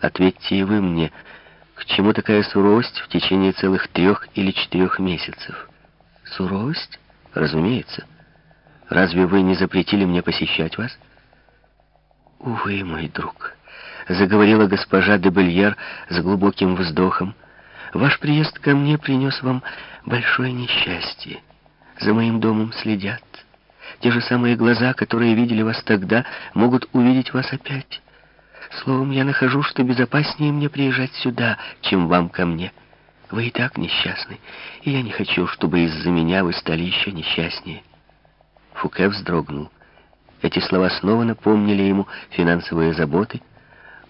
Ответьте и вы мне, к чему такая суровость в течение целых трех или четырех месяцев? Суровость? Разумеется. Разве вы не запретили мне посещать вас? Увы, мой друг, заговорила госпожа де Бельяр с глубоким вздохом. Ваш приезд ко мне принес вам большое несчастье. За моим домом следят. Те же самые глаза, которые видели вас тогда, могут увидеть вас опять. Словом, я нахожу, что безопаснее мне приезжать сюда, чем вам ко мне. Вы и так несчастны, и я не хочу, чтобы из-за меня вы стали еще несчастнее. Фуке вздрогнул. Эти слова снова напомнили ему финансовые заботы,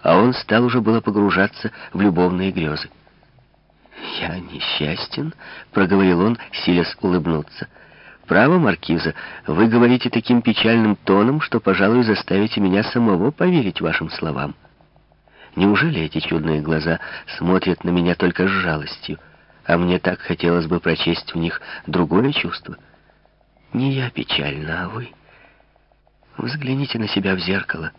а он стал уже было погружаться в любовные грезы. «Я несчастен», — проговорил он, силясь улыбнуться. «Право, Маркиза, вы говорите таким печальным тоном, что, пожалуй, заставите меня самого поверить вашим словам. Неужели эти чудные глаза смотрят на меня только с жалостью, а мне так хотелось бы прочесть в них другое чувство? Не я печальна, а вы. Взгляните на себя в зеркало.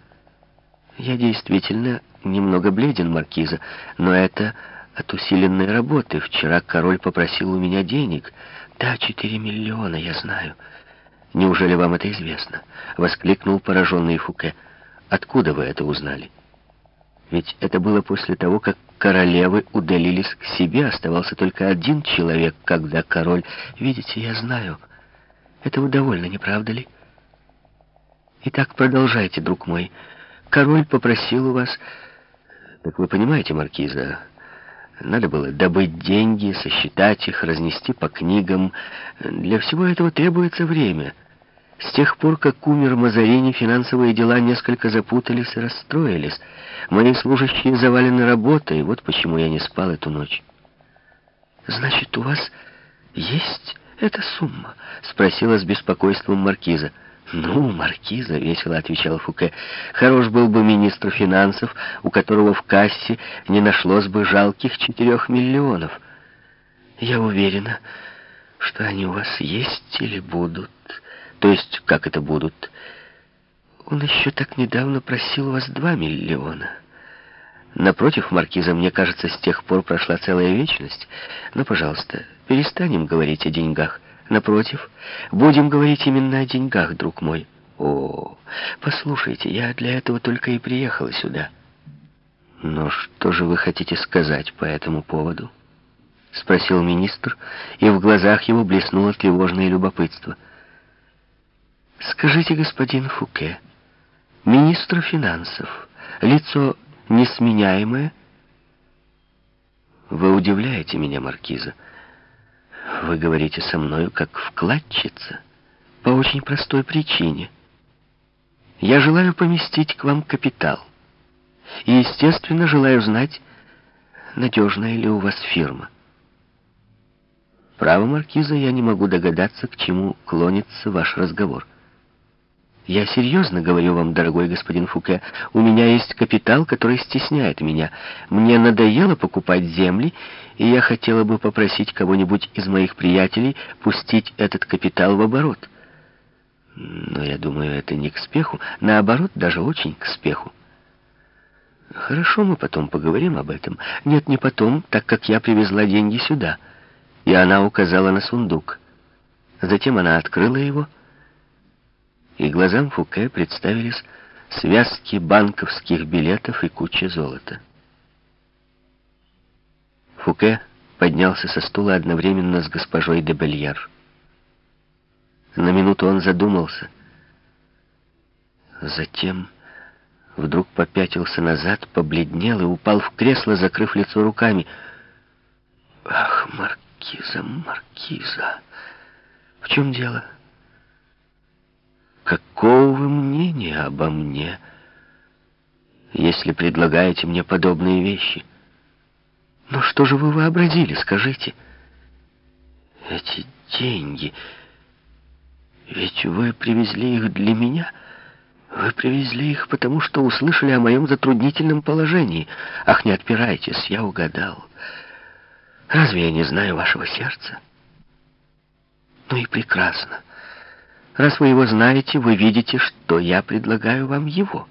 Я действительно немного бледен, Маркиза, но это от усиленной работы. Вчера король попросил у меня денег. Да, четыре миллиона, я знаю. Неужели вам это известно? Воскликнул пораженный Фуке. Откуда вы это узнали? Ведь это было после того, как королевы удалились к себе. Оставался только один человек, когда король... Видите, я знаю. Этого довольно, не правда ли? Итак, продолжайте, друг мой. Король попросил у вас... Так вы понимаете, Маркиза, надо было добыть деньги, сосчитать их, разнести по книгам. Для всего этого требуется время. С тех пор, как умер Мазарини, финансовые дела несколько запутались и расстроились. Мои служащие завалены работой, вот почему я не спал эту ночь. «Значит, у вас есть эта сумма?» — спросила с беспокойством маркиза. «Ну, маркиза», — весело отвечал Фуке, — «хорош был бы министр финансов, у которого в кассе не нашлось бы жалких четырех миллионов. Я уверена, что они у вас есть или будут. То есть, как это будут? Он еще так недавно просил у вас два миллиона». Напротив, маркиза, мне кажется, с тех пор прошла целая вечность. Но, пожалуйста, перестанем говорить о деньгах. Напротив, будем говорить именно о деньгах, друг мой. О, послушайте, я для этого только и приехала сюда. Но что же вы хотите сказать по этому поводу? Спросил министр, и в глазах его блеснуло тревожное любопытство. Скажите, господин Фуке, министр финансов, лицо несменяемое? Вы удивляете меня, маркиза. Вы говорите со мною как вкладчица. По очень простой причине. Я желаю поместить к вам капитал. И, естественно, желаю знать, надежная ли у вас фирма. Право, Маркиза, я не могу догадаться, к чему клонится ваш разговор. Я серьезно говорю вам, дорогой господин Фуке, у меня есть капитал, который стесняет меня. Мне надоело покупать земли, и я хотела бы попросить кого-нибудь из моих приятелей пустить этот капитал в оборот. Но я думаю, это не к спеху, наоборот, даже очень к спеху. Хорошо, мы потом поговорим об этом. Нет, не потом, так как я привезла деньги сюда. И она указала на сундук. Затем она открыла его и глазам Фуке представились связки банковских билетов и куча золота. Фуке поднялся со стула одновременно с госпожой де Бельяр. На минуту он задумался. Затем вдруг попятился назад, побледнел и упал в кресло, закрыв лицо руками. «Ах, маркиза, маркиза! В чем дело?» Какого вы мнения обо мне, если предлагаете мне подобные вещи? Но что же вы вообразили, скажите? Эти деньги... Ведь вы привезли их для меня. Вы привезли их, потому что услышали о моем затруднительном положении. Ах, не отпирайтесь, я угадал. Разве я не знаю вашего сердца? Ну и прекрасно. Раз вы его знаете, вы видите, что я предлагаю вам его».